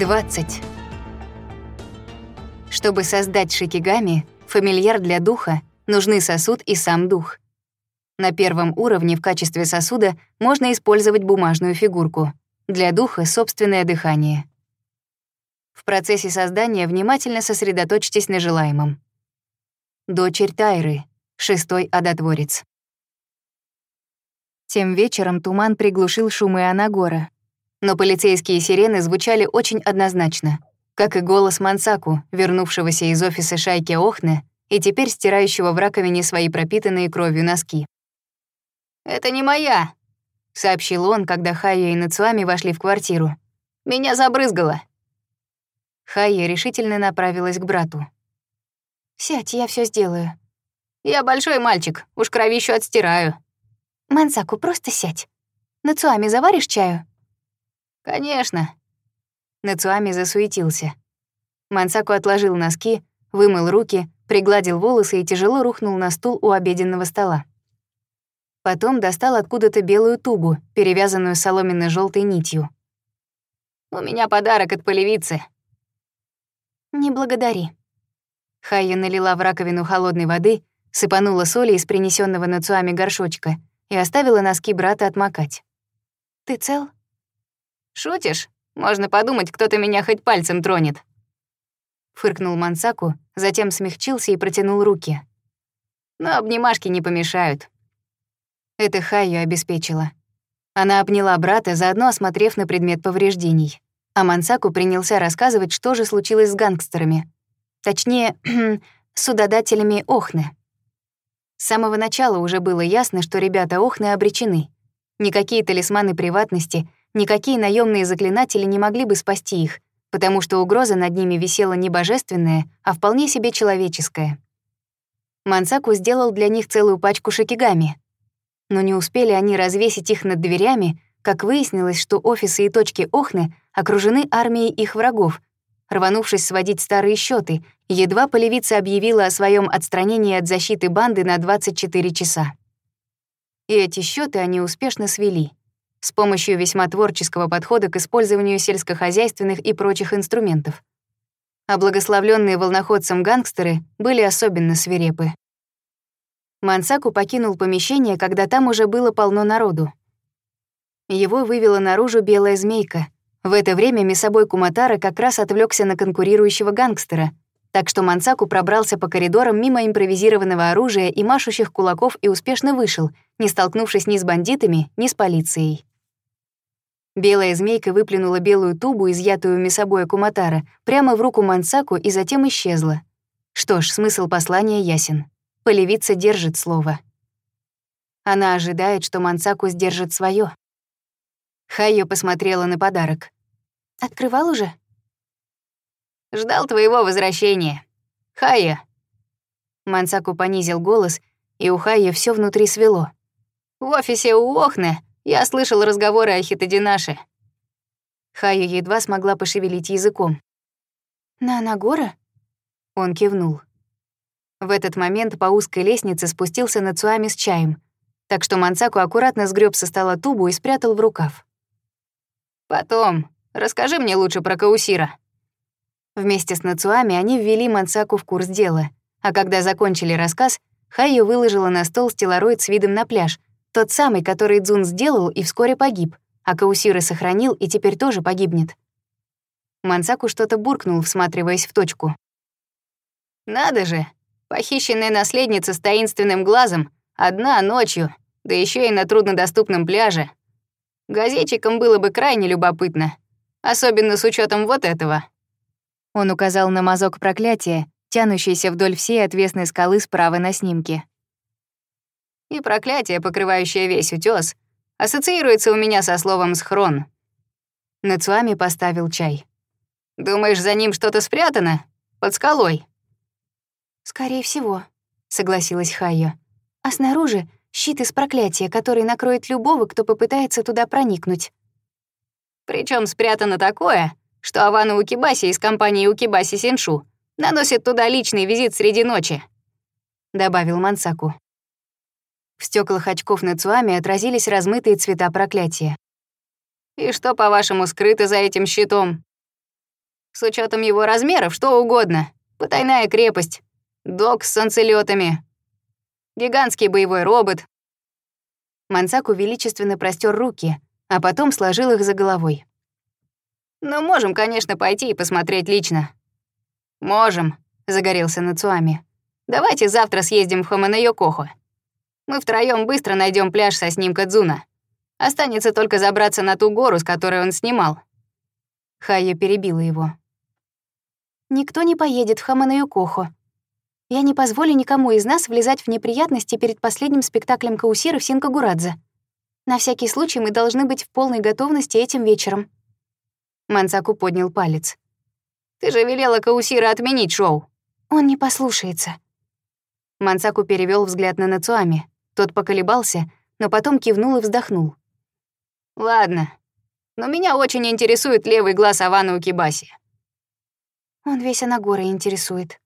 20. Чтобы создать шикигами, фамильяр для духа, нужны сосуд и сам дух. На первом уровне в качестве сосуда можно использовать бумажную фигурку. Для духа — собственное дыхание. В процессе создания внимательно сосредоточьтесь на желаемом. Дочерь Тайры, шестой одотворец. Тем вечером туман приглушил шумы Анагора, но полицейские сирены звучали очень однозначно, как и голос Мансаку, вернувшегося из офиса шайки Охне и теперь стирающего в раковине свои пропитанные кровью носки. «Это не моя», — сообщил он, когда Хайя и Нацуами вошли в квартиру. «Меня забрызгало». Хайя решительно направилась к брату. «Сядь, я все сделаю». «Я большой мальчик, уж кровищу отстираю». «Мансаку, просто сядь. Нацуами, заваришь чаю?» «Конечно». Нацуами засуетился. Мансаку отложил носки, вымыл руки, пригладил волосы и тяжело рухнул на стул у обеденного стола. Потом достал откуда-то белую тубу, перевязанную соломенной желтой нитью. «У меня подарок от полевицы». «Не благодари». Хайя налила в раковину холодной воды, сыпанула соли из принесенного нацуами горшочка и оставила носки брата отмокать. «Ты цел?» «Шутишь? Можно подумать, кто-то меня хоть пальцем тронет». Фыркнул Мансаку, затем смягчился и протянул руки. «Но обнимашки не помешают». Это Хайо обеспечила. Она обняла брата, заодно осмотрев на предмет повреждений. А Мансаку принялся рассказывать, что же случилось с гангстерами. Точнее, с удодателями Охны. С самого начала уже было ясно, что ребята Охны обречены. Никакие талисманы приватности — никакие наемные заклинатели не могли бы спасти их, потому что угроза над ними висела не божественная, а вполне себе человеческая. Мансаку сделал для них целую пачку шикигами. Но не успели они развесить их над дверями, как выяснилось, что офисы и точки Охны окружены армией их врагов. Рванувшись сводить старые счеты, едва полевица объявила о своем отстранении от защиты банды на 24 часа. И эти счеты они успешно свели — с помощью весьма творческого подхода к использованию сельскохозяйственных и прочих инструментов. А благословленные волноходцем гангстеры были особенно свирепы. Мансаку покинул помещение, когда там уже было полно народу. Его вывела наружу белая змейка. В это время мясобой Куматара как раз отвлекся на конкурирующего гангстера, так что Мансаку пробрался по коридорам мимо импровизированного оружия и машущих кулаков и успешно вышел, не столкнувшись ни с бандитами, ни с полицией. Белая змейка выплюнула белую тубу, изъятую мясобоя Куматара, прямо в руку Мансаку и затем исчезла. Что ж, смысл послания ясен. Полевица держит слово. Она ожидает, что Мансаку сдержит свое. Хайо посмотрела на подарок. «Открывал уже?» «Ждал твоего возвращения. Хайя!» Мансаку понизил голос, и у Хайя все внутри свело. «В офисе у Охне я слышал разговоры о Хитодинаше. Хаю едва смогла пошевелить языком. «На Нагора?» Он кивнул. В этот момент по узкой лестнице спустился Нацуами с чаем, так что Мансаку аккуратно сгреб со стола тубу и спрятал в рукав. «Потом, расскажи мне лучше про Каусира». Вместе с Нацуами они ввели Мансаку в курс дела, а когда закончили рассказ, Хайо выложила на стол стеллароид с видом на пляж — тот самый, который Дзун сделал и вскоре погиб, а Каусира сохранил и теперь тоже погибнет. Мансаку что-то буркнул, всматриваясь в точку. «Надо же! Похищенная наследница с таинственным глазом, одна ночью, да еще и на труднодоступном пляже. Газетчикам было бы крайне любопытно, особенно с учетом вот этого». Он указал на мазок проклятия, тянущийся вдоль всей отвесной скалы справа на снимке и проклятие, покрывающее весь утес, ассоциируется у меня со словом «схрон». Нацуами поставил чай. «Думаешь, за ним что-то спрятано? Под скалой?» «Скорее всего», — согласилась Хайо. «А снаружи щит из проклятия, который накроет любого, кто попытается туда проникнуть». Причем спрятано такое, что Авана Укибаси из компании Укибаси Синшу наносит туда личный визит среди ночи», — добавил Мансаку. В стеклах очков над вами отразились размытые цвета проклятия. «И что, по-вашему, скрыто за этим щитом?» «С учетом его размеров, что угодно. Потайная крепость, док с солнцелётами, гигантский боевой робот». Мансаку величественно простер руки, а потом сложил их за головой. «Ну, можем, конечно, пойти и посмотреть лично». «Можем», — загорелся Нацуами. «Давайте завтра съездим в Хаманайокохо». Мы втроем быстро найдем пляж со снимка Дзуна. Останется только забраться на ту гору, с которой он снимал». Хая перебила его. «Никто не поедет в Хаманаюкохо. Я не позволю никому из нас влезать в неприятности перед последним спектаклем Каусира в Синкагурадзе. На всякий случай мы должны быть в полной готовности этим вечером». Мансаку поднял палец. «Ты же велела Каусира отменить шоу». «Он не послушается». Мансаку перевел взгляд на Нацуами. Тот поколебался, но потом кивнул и вздохнул. «Ладно, но меня очень интересует левый глаз Авана Укибаси». «Он весь Анагора интересует».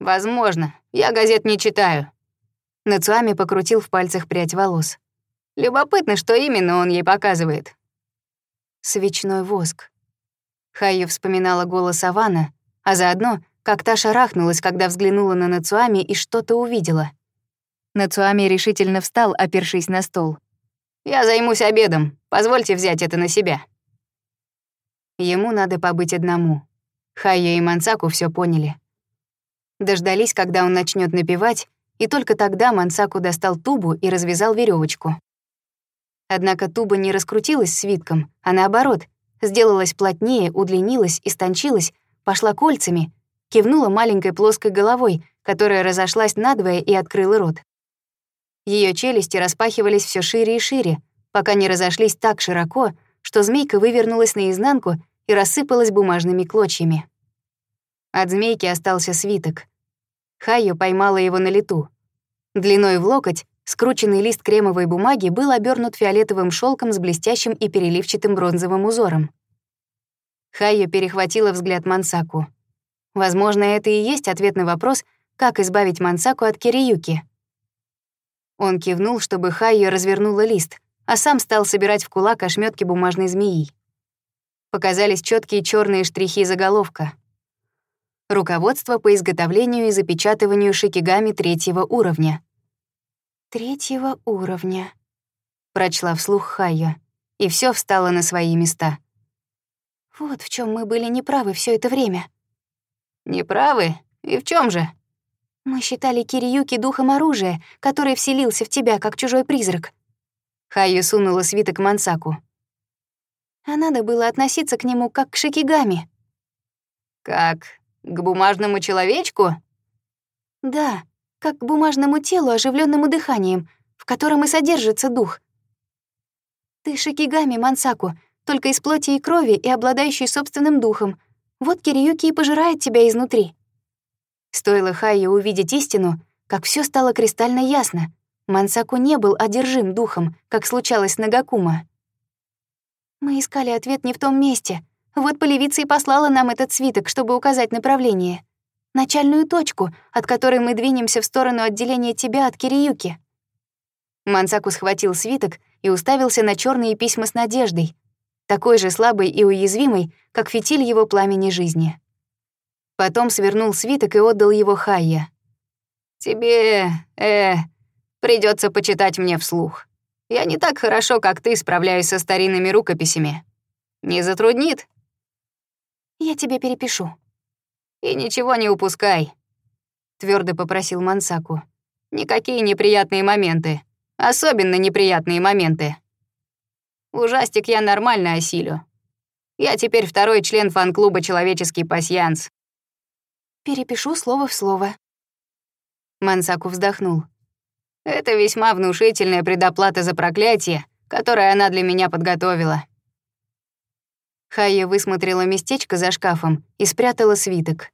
«Возможно, я газет не читаю». Нацуами покрутил в пальцах прядь волос. «Любопытно, что именно он ей показывает». «Свечной воск». Хайя вспоминала голос Авана, а заодно, как та шарахнулась, когда взглянула на Нацуами и что-то увидела — Нацуами решительно встал, опершись на стол. «Я займусь обедом. Позвольте взять это на себя». Ему надо побыть одному. Хайо и Мансаку все поняли. Дождались, когда он начнет напевать, и только тогда Мансаку достал тубу и развязал веревочку. Однако туба не раскрутилась свитком, а наоборот, сделалась плотнее, удлинилась, истончилась, пошла кольцами, кивнула маленькой плоской головой, которая разошлась надвое и открыла рот. Ее челюсти распахивались все шире и шире, пока не разошлись так широко, что змейка вывернулась наизнанку и рассыпалась бумажными клочьями. От змейки остался свиток. Хайо поймала его на лету. Длиной в локоть скрученный лист кремовой бумаги был обернут фиолетовым шелком с блестящим и переливчатым бронзовым узором. Хайо перехватила взгляд Мансаку. Возможно, это и есть ответ на вопрос, как избавить Мансаку от Кириюки. Он кивнул, чтобы Хайо развернула лист, а сам стал собирать в кулак ошметки бумажной змеи. Показались четкие черные штрихи заголовка. Руководство по изготовлению и запечатыванию шикигами третьего уровня. «Третьего уровня», — прочла вслух Хайо, и все встало на свои места. «Вот в чем мы были неправы все это время». «Неправы? И в чем же?» Мы считали Кириюки духом оружия, который вселился в тебя, как чужой призрак. Хаю сунула свиток Мансаку. А надо было относиться к нему как к шикигами. Как к бумажному человечку? Да, как к бумажному телу, оживленному дыханием, в котором и содержится дух. Ты шикигами, Мансаку, только из плоти и крови и обладающий собственным духом. Вот Кириюки и пожирает тебя изнутри. Стоило Хайе увидеть истину, как все стало кристально ясно. Мансаку не был одержим духом, как случалось с Нагакума. «Мы искали ответ не в том месте. Вот полевица и послала нам этот свиток, чтобы указать направление. Начальную точку, от которой мы двинемся в сторону отделения тебя от Кириюки». Мансаку схватил свиток и уставился на черные письма с надеждой, такой же слабой и уязвимой, как фитиль его пламени жизни. Потом свернул свиток и отдал его Хайе. «Тебе, э, придется почитать мне вслух. Я не так хорошо, как ты, справляюсь со старинными рукописями. Не затруднит?» «Я тебе перепишу». «И ничего не упускай», — твердо попросил Мансаку. «Никакие неприятные моменты. Особенно неприятные моменты. Ужастик я нормально осилю. Я теперь второй член фан-клуба «Человеческий пасьянс». Перепишу слово в слово. Мансаку вздохнул. Это весьма внушительная предоплата за проклятие, которое она для меня подготовила. Хая высмотрела местечко за шкафом и спрятала свиток.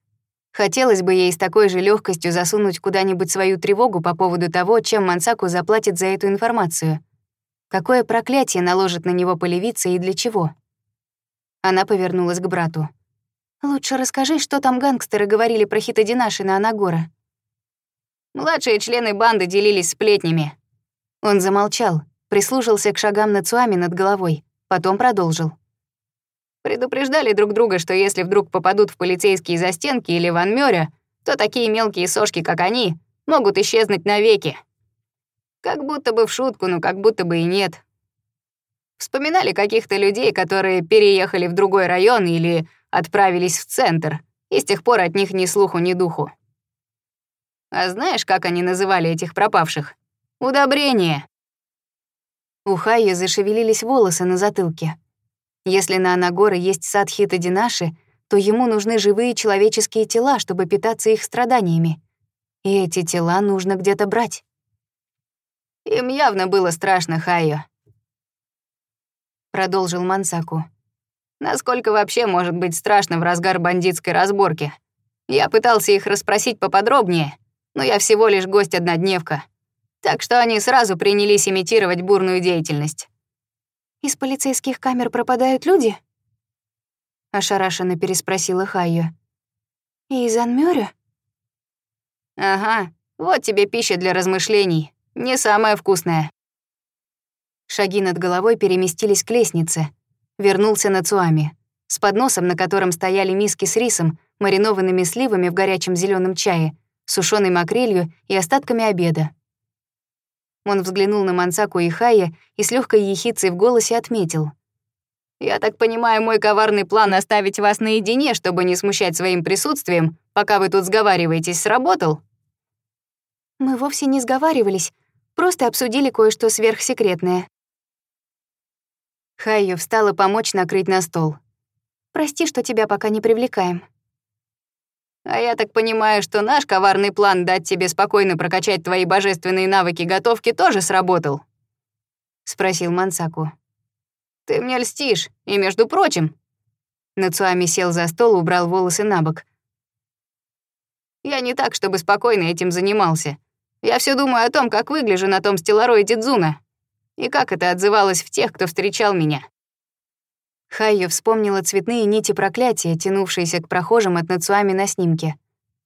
Хотелось бы ей с такой же легкостью засунуть куда-нибудь свою тревогу по поводу того, чем Мансаку заплатит за эту информацию. Какое проклятие наложит на него полевица и для чего? Она повернулась к брату. Лучше расскажи, что там гангстеры говорили про Хитодинашина Анагора. Младшие члены банды делились сплетнями. Он замолчал, прислушался к шагам Нацуами над головой, потом продолжил. Предупреждали друг друга, что если вдруг попадут в полицейские застенки или в Анмёря, то такие мелкие сошки, как они, могут исчезнуть навеки. Как будто бы в шутку, но как будто бы и нет. Вспоминали каких-то людей, которые переехали в другой район или отправились в центр, и с тех пор от них ни слуху, ни духу. А знаешь, как они называли этих пропавших? Удобрение. У Хайи зашевелились волосы на затылке. Если на Анагоре есть сад Хитодинаши, то ему нужны живые человеческие тела, чтобы питаться их страданиями. И эти тела нужно где-то брать. Им явно было страшно, Хайо. Продолжил Мансаку. Насколько вообще может быть страшно в разгар бандитской разборки? Я пытался их расспросить поподробнее, но я всего лишь гость-однодневка. Так что они сразу принялись имитировать бурную деятельность. «Из полицейских камер пропадают люди?» Ошарашенно переспросила Хайо. «И из Анмёрю?» «Ага, вот тебе пища для размышлений. Не самая вкусная». Шаги над головой переместились к лестнице, вернулся Нацуами. С подносом, на котором стояли миски с рисом, маринованными сливами в горячем зеленом чае, сушеной макрелью и остатками обеда. Он взглянул на Мансаку и Хая и с легкой ехицей в голосе отметил. «Я так понимаю, мой коварный план оставить вас наедине, чтобы не смущать своим присутствием, пока вы тут сговариваетесь, сработал?» «Мы вовсе не сговаривались, просто обсудили кое-что сверхсекретное», Хайя встала помочь накрыть на стол. «Прости, что тебя пока не привлекаем». «А я так понимаю, что наш коварный план дать тебе спокойно прокачать твои божественные навыки готовки тоже сработал?» — спросил Мансаку. «Ты мне льстишь, и между прочим...» Нацуами сел за стол, убрал волосы на бок. «Я не так, чтобы спокойно этим занимался. Я все думаю о том, как выгляжу на том стеллароиде Дзуна и как это отзывалось в тех, кто встречал меня. Хайо вспомнила цветные нити проклятия, тянувшиеся к прохожим от Нацуами на снимке.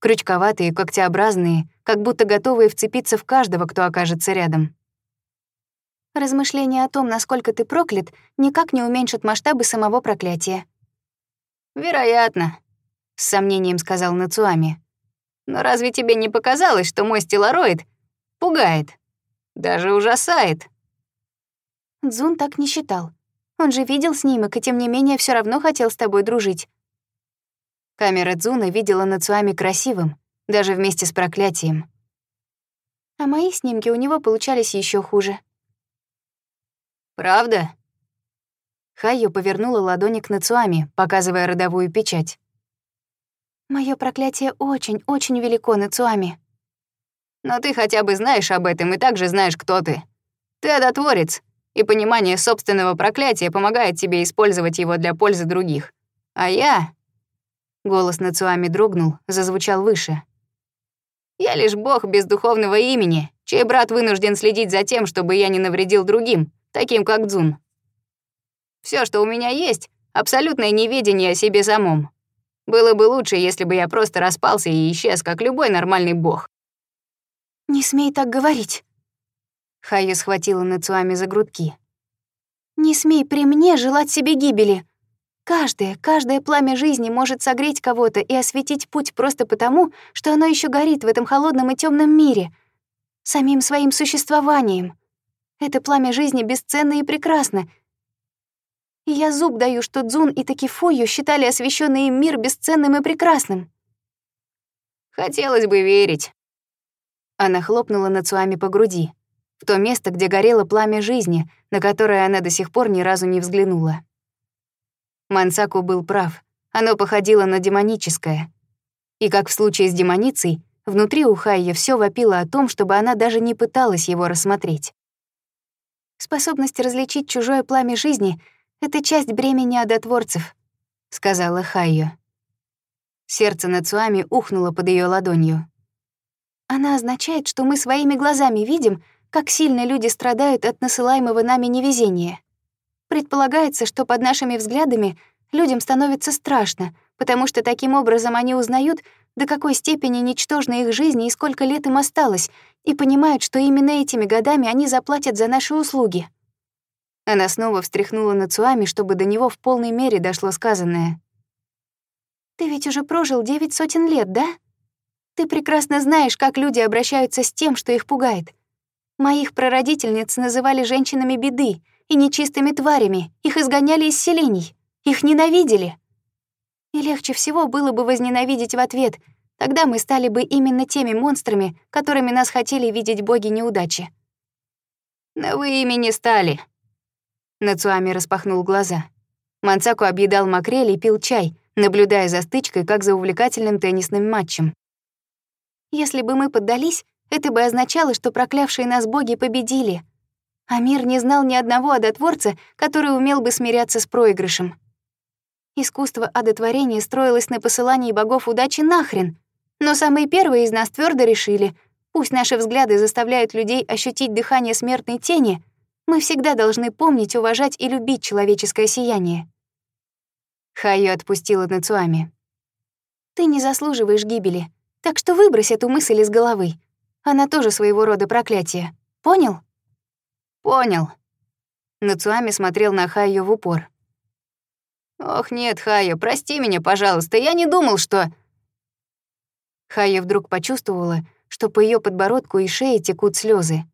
Крючковатые, когтеобразные, как будто готовые вцепиться в каждого, кто окажется рядом. Размышления о том, насколько ты проклят, никак не уменьшат масштабы самого проклятия. «Вероятно», — с сомнением сказал Нацуами. «Но разве тебе не показалось, что мой стеллароид пугает? Даже ужасает?» Дзун так не считал. Он же видел снимок и, тем не менее, все равно хотел с тобой дружить. Камера Дзуна видела Нацуами красивым, даже вместе с проклятием. А мои снимки у него получались еще хуже. «Правда?» Хайо повернула ладони к Нацуами, показывая родовую печать. Мое проклятие очень-очень велико, Нацуами». «Но ты хотя бы знаешь об этом и также знаешь, кто ты. Ты одотворец, и понимание собственного проклятия помогает тебе использовать его для пользы других. А я...» Голос Нацуами дрогнул, зазвучал выше. «Я лишь бог без духовного имени, чей брат вынужден следить за тем, чтобы я не навредил другим, таким как Дзун. Все, что у меня есть, — абсолютное неведение о себе самом. Было бы лучше, если бы я просто распался и исчез, как любой нормальный бог». «Не смей так говорить», Хаю схватила Нацуами за грудки. «Не смей при мне желать себе гибели. Каждое, каждое пламя жизни может согреть кого-то и осветить путь просто потому, что оно еще горит в этом холодном и темном мире, самим своим существованием. Это пламя жизни бесценно и прекрасно. И я зуб даю, что Дзун и Такифою считали освещенный им мир бесценным и прекрасным». «Хотелось бы верить». Она хлопнула Нацуами по груди в то место, где горело пламя жизни, на которое она до сих пор ни разу не взглянула. Мансаку был прав, оно походило на демоническое. И как в случае с демоницей, внутри у Хайя все вопило о том, чтобы она даже не пыталась его рассмотреть. «Способность различить чужое пламя жизни — это часть бремени одотворцев», — сказала Хайо. Сердце Нацуами ухнуло под ее ладонью. «Она означает, что мы своими глазами видим, как сильно люди страдают от насылаемого нами невезения. Предполагается, что под нашими взглядами людям становится страшно, потому что таким образом они узнают, до какой степени ничтожна их жизнь и сколько лет им осталось, и понимают, что именно этими годами они заплатят за наши услуги. Она снова встряхнула Нацуами, чтобы до него в полной мере дошло сказанное. «Ты ведь уже прожил девять сотен лет, да? Ты прекрасно знаешь, как люди обращаются с тем, что их пугает. Моих прародительниц называли женщинами беды и нечистыми тварями, их изгоняли из селений, их ненавидели. И легче всего было бы возненавидеть в ответ, тогда мы стали бы именно теми монстрами, которыми нас хотели видеть боги неудачи. «Но вы ими не стали», — Нацуами распахнул глаза. Мансаку объедал макрель и пил чай, наблюдая за стычкой, как за увлекательным теннисным матчем. «Если бы мы поддались, это бы означало, что проклявшие нас боги победили. А мир не знал ни одного одотворца, который умел бы смиряться с проигрышем. Искусство одотворения строилось на посылании богов удачи нахрен. Но самые первые из нас твердо решили, пусть наши взгляды заставляют людей ощутить дыхание смертной тени, мы всегда должны помнить, уважать и любить человеческое сияние. Хайо отпустила Нацуами. «Ты не заслуживаешь гибели, так что выбрось эту мысль из головы. Она тоже своего рода проклятие. Понял? Понял. Нацуами смотрел на Хайо в упор. Ох, нет, Хайо, прости меня, пожалуйста, я не думал, что... Хайо вдруг почувствовала, что по ее подбородку и шее текут слезы.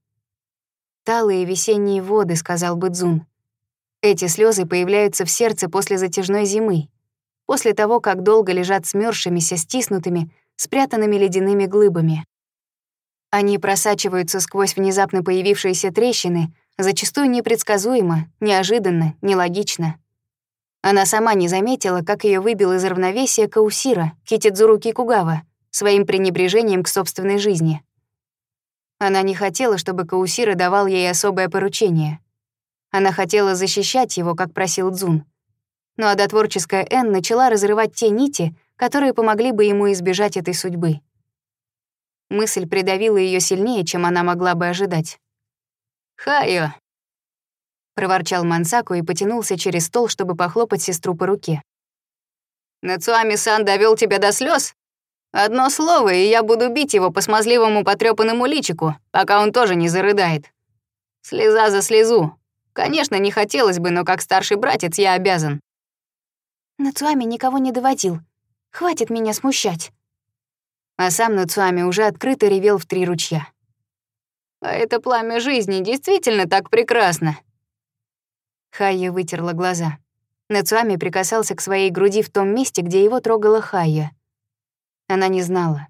«Талые весенние воды», — сказал Бэдзун. Эти слезы появляются в сердце после затяжной зимы, после того, как долго лежат смёрзшимися, стиснутыми, спрятанными ледяными глыбами. Они просачиваются сквозь внезапно появившиеся трещины, зачастую непредсказуемо, неожиданно, нелогично. Она сама не заметила, как ее выбил из равновесия Каусира, Китидзуру Кикугава, своим пренебрежением к собственной жизни. Она не хотела, чтобы Каусира давал ей особое поручение. Она хотела защищать его, как просил Дзун. Ну Но адотворческая Н начала разрывать те нити, которые помогли бы ему избежать этой судьбы. Мысль придавила ее сильнее, чем она могла бы ожидать. «Хайо!» — проворчал Мансаку и потянулся через стол, чтобы похлопать сестру по руке. «Нацуами-сан довел тебя до слез? Одно слово, и я буду бить его по смазливому потрёпанному личику, пока он тоже не зарыдает. Слеза за слезу. Конечно, не хотелось бы, но как старший братец я обязан». «Нацуами никого не доводил. Хватит меня смущать», а сам Нацуами уже открыто ревел в три ручья. «А это пламя жизни действительно так прекрасно!» Хайя вытерла глаза. Нацуами прикасался к своей груди в том месте, где его трогала Хайя. Она не знала.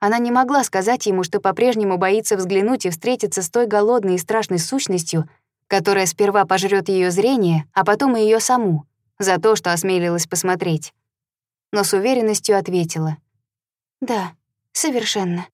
Она не могла сказать ему, что по-прежнему боится взглянуть и встретиться с той голодной и страшной сущностью, которая сперва пожрет ее зрение, а потом и ее саму, за то, что осмелилась посмотреть. Но с уверенностью ответила. «Да». Совершенно.